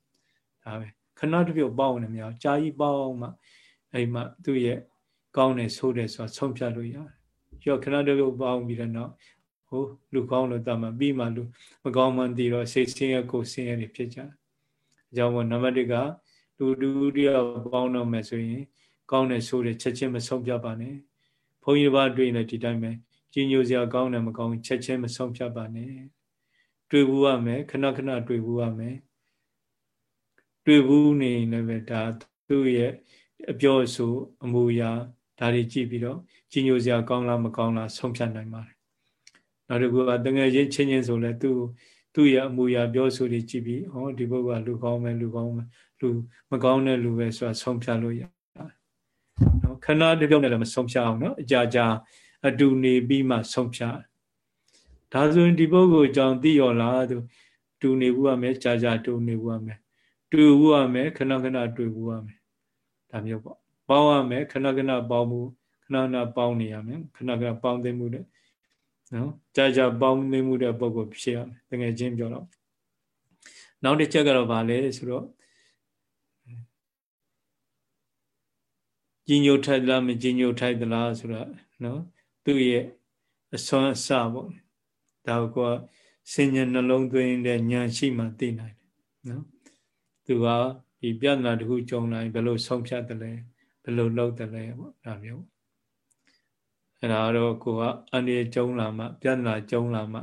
ဒါပဲခဏတစ်ပြုတ်ပေါင်းနေမြောက်ကြာကြီးပေါင်းမှအဲ့မှသူ့ရဲ့ကောင်းတယ်ဆိုးတယ်ဆိုတာဆုံးဖြတ်လို့ရတယ်ရောခဏတစ်ပြုတ်ပေါင်းပြီးတော့ဟိုလူကောင်းလို့တတ်မှပြီးမှလူမကောင်းမှန်းသိတော့စိတ်ဆင်းရဲကိုဆင်းရဲတွေဖြစ်ကြတယ်အကြောင်းမို့နံပါတ်1ကလူတူတယောက်ပေါင်းတော့မယ်ဆိုရင် ကောင်းတယ်ဆိုးတယ်ချက်ချင်းမဆုံးဖြတ်ပါနဲ့ဘုန်းကြီးတစ်ပါးတွေ့နေဒီတိုင်းပဲကြီးညိုစရာကောင်းတယ်မကောင်းချက်ချင်းမဆုံးဖြတ်ပါနဲ့ တွေ့ဘူးရမယ်ခဏခဏတွေ့ဘူးရမယ်တွေ့ဘူးနေလည်းပဲဒါသူ့ရဲ့အပြောအဆိုအမူအရာဒါတွေကြည့်ပြီးတော့ကြီးညိုစရာကောင်းလားမကောင်းလားဆုံးဖြတ်နိုင်ပါတယ်နောက်တစ်ခုကတငယ်ချင်းချင်းချင်းဆိုလဲသူ့သူ့ရဲ့အမူအရာပြောဆိုတွေကြည့်ပြီးဟောဒီဘုကလူကောင်းမယ်လူကောင်းမယ်လူမကောင်းတဲ့လူပဲဆိုတာဆုံးဖြတ်လို့ရတယ်နော်ခဏတပြုတ်နဲ့လည်းမဆုံးဖြတ်အောင်နော်အကြာကြာအတူနေပြီးမှဆုံးဖြတ် ဒါဆိုရင်ဒီပုဂ္ဂိုလ်ကြောင့်သိရောလားသူတူနေဘူးရမယ်ကြာကြာတူနေဘူးရမယ်တွေ့ဘူးရမယ်ခဏခဏတွေ့ဘူးရမယ်ဒါမျိုးပေါ့ပေါင်းရမယ်ခဏခဏပေါင်းမှုခဏခဏပေါင်းနေရမယ်ခဏခဏပေါင်းသိမှုတဲ့နော်ကြာကြာပေါင်းသိမှုတဲ့ပုဂ္ဂိုလ်ဖြစ်ရမယ်တကယ်ချင်းပြောတော့နောက်တစ်ချက်ကတော့ဗာလဲဆိုတော့ကြီးညိုထိုက်သလားမကြီးညိုထိုက်သလားဆိုတော့နော်သူ့ရဲ့အစွမ်းအစပေါ့ ဒါကိုစဉ္ညာနှလုံးသွင်းတဲ့ဉာဏ်ရှိမှသိနိုင်တယ်နော်သူကဒီပြဿနာတစ်ခုကြုံလာရင်ဘယ်လိုဆုံးဖြတ်တယ်လဲဘယ်လိုလုပ်တယ်လဲပေါ့ဒါမျိုးအဲ့ဒါတော့ကိုကအန္တရာယ်ကြုံလာမှပြဿနာကြုံလာမှ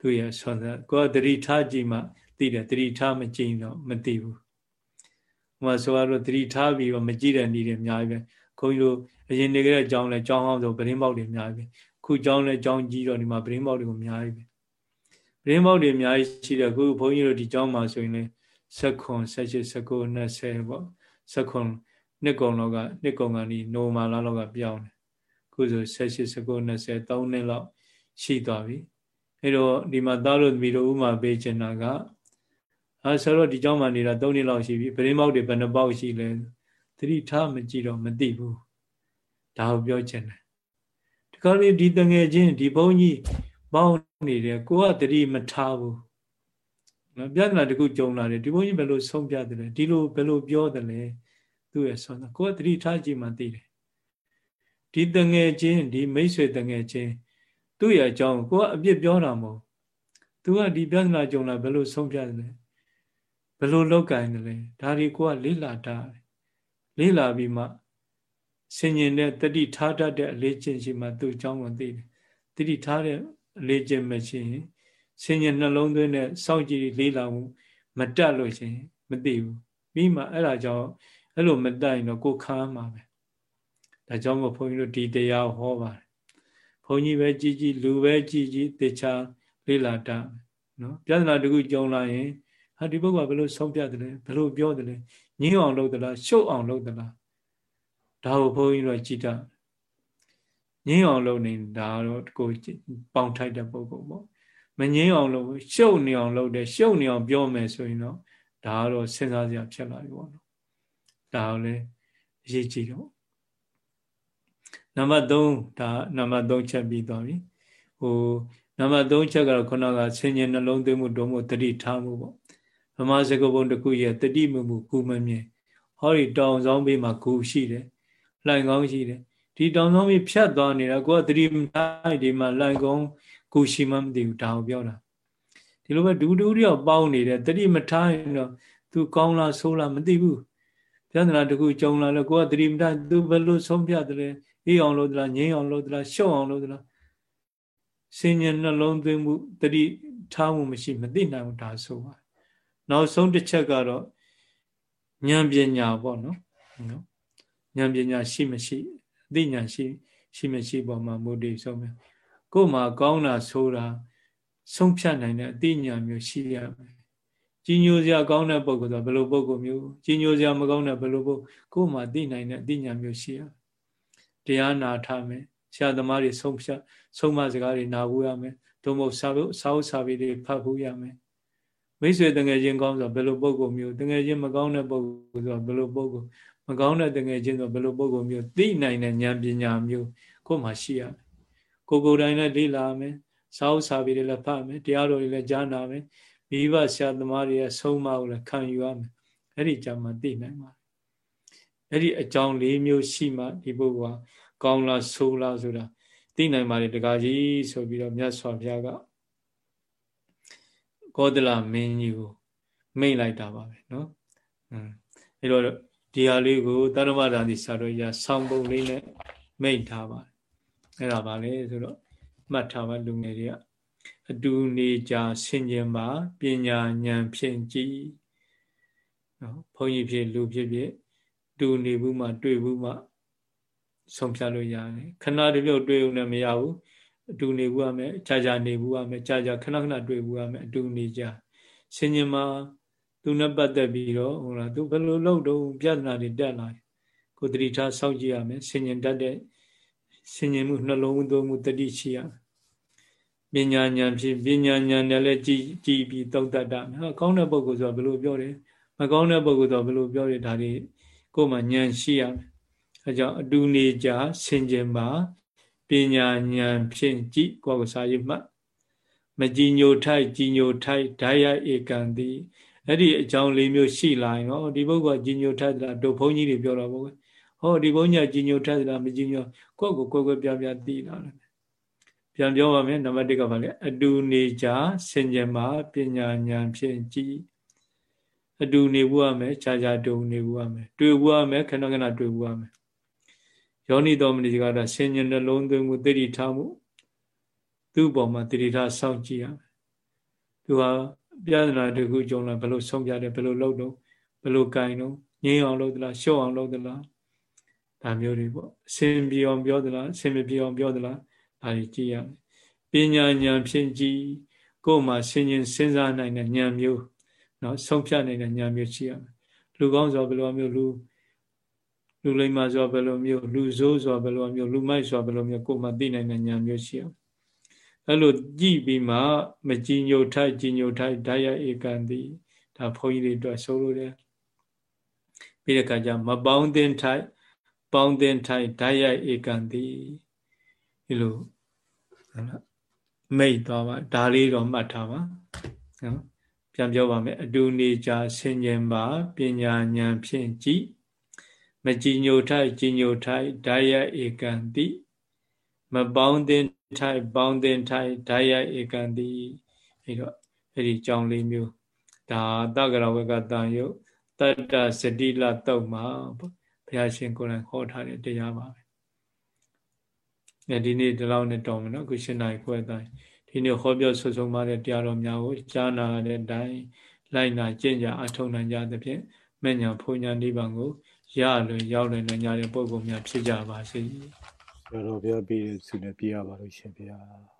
သူရဲ့ဆွမ်းစားကိုကတတိထားကြည့်မှသိတယ်တတိထားမကြည့်တော့မသိဘူးဟိုမှာဆိုတော့တတိထားပြီးတော့မကြည့်တဲ့နည်းတွေအများကြီးပဲခွန်ကြီးတို့အရင်နေကြတဲ့အကြောင်းလဲကြောင်းအောင်ဆိုပရင်းပေါက်တွေအများကြီးပဲ ခုကြောင်းလဲကြောင်းကြီးတော့ဒီမှာပရင်းပေါက်တွေကိုအများကြီးပဲပရင်းပေါက်တွေအများကြီးရှိတယ်ခုဘုန်းကြီးတို့ဒီကြောင်းမှာဆိုရင်လဲဆက်ခွန်၁၈၁၉20ပေါ့ဆက်ခွန်နှစ်ကုံလောက်ကနှစ်ကုံကနေနိုမာလာလောက်ကပြောင်းတယ်ခုဆို၁၈၁၉20 3နှစ်လောက်ရှိသွားပြီအဲတော့ဒီမှာသားတို့သမီးတို့ဥမာပေးချင်တာကအဲဆိုတော့ဒီကြောင်းမှနေတာ၃နှစ်လောက်ရှိပြီပရင်းပေါက်တွေဘယ်နှပေါက်ရှိလဲသတိထားမကြည့်တော့မသိဘူးဒါကိုပြောချင်တယ် ဒီကောလေးဒီတငယ်ချင်းဒီဘုန်းကြီးပေါင်းနေတယ်ကိုကသတိမထားဘူးနော်ပြဿနာတခုကြုံလာတယ်ဒီဘုန်းကြီးဘယ်လိုဆုံးပြတယ်လဲဒီလိုဘယ်လိုပြောတယ်လဲသူ့ရဲ့ဆုံးတာကိုကသတိထားကြည့်မှသိတယ်ဒီတငယ်ချင်းဒီမိတ်ဆွေတငယ်ချင်းသူ့ရဲ့အကြောင်းကိုကအပြစ်ပြောတာမဟုတ်သူကဒီပြဿနာကြုံလာဘယ်လိုဆုံးပြတယ်လဲဘယ်လိုလောက်ကင်တယ်လဲဒါတွေကိုကလေးလာတာလေးလာပြီးမှ ဆင်ញင်တဲ့တတိထားတတ်တဲ့အလေးကျင့်ရှိမှသူ့အကြောင်းကိုသိတယ်တတိထားတဲ့အလေးကျင့်မရှိရင်ဆင်ញင်နှလုံးသွင်းတဲ့စောင့်ကြည့်လေးလာမှုမတက်လို့ရှိရင်မသိဘူးပြီးမှအဲ့ဒါကြောင့်အဲ့လိုမတက်ရင်တော့ကိုခမ်းမှာပဲဒါကြောင့်မို့ဘုန်းကြီးတို့ဒီတရားဟောပါတယ်ဘုန်းကြီးပဲကြည်ကြည်လူပဲကြည်ကြည်တေချာလေးလာတတ်နော်ပြဿနာတခုကြုံလာရင်ဟာဒီဘုရားဘယ်လိုဆုံးဖြတ်တယ်လဲဘယ်လိုပြောတယ်လဲညင်းအောင်လုပ်သလားရှုပ်အောင်လုပ်သလား ဒါကိုဘုန်းကြီးတို့ကြည်တာညင်းအောင်လုပ်နေတာတော့ကိုပေါင်ထိုက်တဲ့ပုဂ္ဂိုလ်ပေါ့မငင်းအောင်လုပ်ရှုပ်နေအောင်လုပ်တယ်ရှုပ်နေအောင်ပြောမယ်ဆိုရင်တော့ဒါကတော့စဉ်းစားစရာဖြစ်လာပြီပေါ့နော်ဒါကိုလည်းအရေးကြီးတော့နံပါတ်3ဒါနံပါတ်3ချက်ပြီးသွားပြီဟိုနံပါတ်3ချက်ကတော့ခုနကဆင်ញင်နှလုံးသွင်းမှုတုံးမှုတတိထားမှုပေါ့ဗမာစကားပုံတစ်ခုရဲ့တတိမှုမှုကုမမြင်ဟောဒီတောင်ဆောင်ဘေးမှာဂူရှိတယ် လှိုင်ကောင်းရှိတယ်ဒီတောင်ဆောင်ဘေးဖြတ်သွားနေတာကိုကတတိမတိုင်းဒီမှာလှိုင်ကောင်းဂူရှိမှမသိဘူးဒါကိုပြောတာဒီလိုပဲဒူးဒူးရောက်ပေါင်းနေတယ်တတိမထိုင်တော့ तू ကောင်းလားဆိုးလားမသိဘူးပြဿနာတခုကြုံလာလို့ကိုကတတိမထိုင် तू ဘယ်လိုဆုံးဖြတ်တယ်အေးအောင်လို့သလားငြိမ်းအောင်လို့သလားရှုံအောင်လို့သလားစဉ္ညာနှလုံးသွင်းမှုတတိထားမှုမရှိမသိနိုင်ဘူးဒါဆိုပါနောက်ဆုံးတစ်ချက်ကတော့ဉာဏ်ပညာပေါ့နော်နော် ဉာဏ်ပညာရှိမရှိအသိဉာဏ်ရှိရှိမရှိပေါ်မှာမူတည်ဆုံးမယ်ကိုယ်မှာကောင်းတာဆိုတာဆုံးဖြတ်နိုင်တဲ့အသိဉာဏ်မျိုးရှိရမယ်ကြီးညိုစရာကောင်းတဲ့ပုဂ္ဂိုလ်ဆိုဘယ်လိုပုဂ္ဂိုလ်မျိုးကြီးညိုစရာမကောင်းတဲ့ဘယ်လိုပုဂ္ဂိုလ်ကိုယ်မှာသိနိုင်တဲ့အသိဉာဏ်မျိုးရှိရတရားနာထားမယ်ဆရာသမားတွေဆုံးဖြတ်ဆုံးမစကားတွေနာဖို့ရမယ်သို့မဟုတ်စာဖို့စာအုပ်စာပေတွေဖတ်ဖို့ရမယ်မိတ်ဆွေတငယ်ချင်းကောင်းဆိုဘယ်လိုပုံကုမျိုးတငယ်ချင်းမကောင်းတဲ့ပုံကုဆိုဘယ်လိုပုံကု မကောင်းတဲ့တငယ်ချင်းဆိုဘယ်လိုပုံကုမျိုးသိနိုင်တဲ့ဉာဏ်ပညာမျိုးကိုယ်မှာရှိရမယ်ကိုကိုယ်တိုင်လည်းလေ့လာမယ်စာအုပ်စာပေတွေလည်းဖတ်မယ်တရားတော်တွေလည်းကြားနာမယ်မိဘဆရာသမားတွေရဲ့ဆုံးမကိုလည်းခံယူရမယ်အဲ့ဒီကြမှာသိနိုင်ပါတယ်အဲ့ဒီအကြောင်း၄မျိုးရှိမှဒီပုဂ္ဂိုလ်ကကောင်းလားဆိုးလားဆိုတာသိနိုင်ပါတယ်တကားကြီးဆိုပြီးတော့မြတ်စွာဘုရားကကောသလမင်းကြီးကိုမိတ်လိုက်တာပါပဲเนาะအဲတော့ ဒီဟာလေးကိုတရမဒါတိစာတော်ရဆောင်းပုံလေးနဲ့မိတ်ထားပါတယ်အဲ့ဒါပါလေဆိုတော့မှတ်ထားပါလူငယ်တွေကအတူနေကြဆင်ခြင်ပါပညာဉာဏ်ဖြင့်ကြည်နော်ဘုန်းကြီးဖြစ်လူဖြစ်ဖြစ်တူနေဘူးမှတွေ့ဘူးမှဆုံးဖြတ်လို့ရတယ်ခဏတပြုတ်တွေ့ုံနဲ့မရဘူးအတူနေဘူးရမယ်ကြာကြာနေဘူးရမယ်ကြာကြာခဏခဏတွေ့ဘူးရမယ်အတူနေကြဆင်ញင်မှာ သူနဲ့ပတ်သက်ပြီးတော့ဟိုလားသူဘယ်လိုလုပ်တော့ပြဿနာတွေတက်လာကိုတတိထားစောင့်ကြည့်ရမယ်ဆင်ញင်တတ်တဲ့ဆင်ញင်မှုနှလုံးသွင်းမှုတတိရှိရမယ်ပညာဉာဏ်ဖြစ်ပညာဉာဏ်နဲ့လည်းကြည်ကြည်ပြီးသုံးတတ်တာဟာကောင်းတဲ့ပုဂ္ဂိုလ်ဆိုတာဘယ်လိုပြောတယ်မကောင်းတဲ့ပုဂ္ဂိုလ်ဆိုတာဘယ်လိုပြောတယ်ဒါတွေကိုယ်မှဉာဏ်ရှိရမယ်အဲကြောင့်အတူနေကြဆင်ခြင်ပါပညာဉာဏ်ဖြင့်ကြည့်ကိုယ်ကိုစာရေးမှတ်မကြည်ညိုထိုက်ကြည်ညိုထိုက်ဓာယဧကံတိ အဲ့ဒီအကြောင်းလေးမျိုးရှိလာရင်တော့ဒီပုဂ္ဂိုလ်ကကြည်ညိုထိုက်တာတို့ဘုန်းကြီးတွေပြောတော့ဘုရားဟောဒီဘုန်းကြီးကကြည်ညိုထိုက်တာမကြည်ညိုကိုယ့်ကိုကိုယ်ကိုယ်ပြပြသိလာတယ်ပြန်ပြောပါမယ်နံပါတ်1ကဘာလဲအတူနေကြဆင်ခြင်မှာပညာဉာဏ်ဖြင့်ကြည်အတူနေဘူးရမယ်ခြားခြားတူနေဘူးရမယ်တွေ့ဘူးရမယ်ခဏခဏတွေ့ဘူးရမယ်ယောနိတော်မဏိကတော့ဆင်ញံနှလုံးသွင်းမှုတတိထားမှုသူ့ပေါ်မှာတတိထားစောင့်ကြည့်ရမယ်သူဟာ ပြဿနာတခုကြုံလာဘယ်လိုဆုံးပြတယ်ဘယ်လိုလုပ်တော့ဘယ်လိုကင်တော့ငြင်းအောင်လုပ်သလားရှော့အောင်လုပ်သလားဒါမျိုးတွေပေါ့အစင်ပြေအောင်ပြောသလားအစင်မပြေအောင်ပြောသလားဒါတွေကြည့်ရမယ်ပညာဉာဏ်ဖြင့်ကြည့်ကိုယ်မှာဆင်ញင်စဉ်းစားနိုင်တဲ့ဉာဏ်မျိုးနော်ဆုံးဖြတ်နိုင်တဲ့ဉာဏ်မျိုးရှိရမယ်လူကောင်းဆိုဘယ်လိုမျိုးလူလူလိမ္မာဆိုဘယ်လိုမျိုးလူဆိုးဆိုဘယ်လိုမျိုးလူမိုက်ဆိုဘယ်လိုမျိုးကိုယ်မှသိနိုင်တဲ့ဉာဏ်မျိုးရှိအောင် အဲ့လိုကြည့်ပြီးမှမကြည်ညိုထိုက်ကြည်ညိုထိုက်ဓာယဧကံတိဒါဘုန်းကြီးတွေအတွက်ဆိုလို့တယ်ပြီးတဲ့အခါကျမပေါင်းတင်ထိုက်ပေါင်းတင်ထိုက်ဓာယဧကံတိဒီလိုဟုတ်လားမိတ်သွားပါဒါလေးတော့မှတ်ထားပါနော်ပြန်ပြောပါမယ်အတူနေကြဆင်ញင်ပါပညာဉာဏ်ဖြင့်ကြည်မကြည်ညိုထိုက်ကြည်ညိုထိုက်ဓာယဧကံတိမပေါင်းတင် ထိုက်ပေါင်းတင်ထိုက်ဓာယဧကံတိအဲ့တော့အဲ့ဒီကြောင်းလေးမျိုးဒါတက္ကရာဝကတန်ယုတ်တတ္တစတိလတုတ်မှာဘုရားရှင်ကိုယ်တိုင်ဟောထားတဲ့တရားပါပဲအဲဒီနေ့ဒီလောက်နဲ့တော်မယ်နော်ခုရှင်နိုင်ခွဲတိုင်းဒီနေ့ဟောပြောဆွဆုံးပါတဲ့တရားတော်များကိုကြားနာတဲ့အတိုင်းလိုက်နာကျင့်ကြအထောက်နိုင်ကြသဖြင့်မညာဖုန်ညာနိဗ္ဗာန်ကိုရလွယ်ရောက်လွယ်နိုင်ကြတဲ့ပုဂ္ဂိုလ်များဖြစ်ကြပါစေ။ တော်တော်ပြပြည့်စုံနေပြရပါလို့ရှင်ဗျာ။